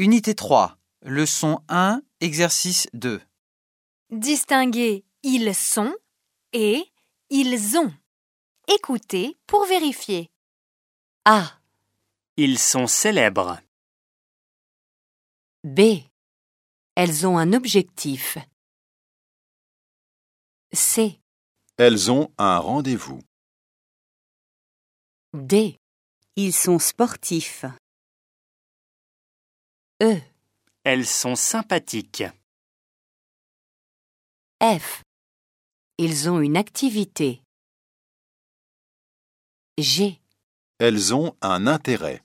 Unité 3, leçon 1, exercice 2. Distinguez ils sont et ils ont. Écoutez pour vérifier. A, Ils sont célèbres. B. Elles ont un objectif. C, Elles ont un rendez-vous. D, Ils sont sportifs. E, Elles sont sympathiques. F. Ils ont une activité. G. Elles ont un intérêt.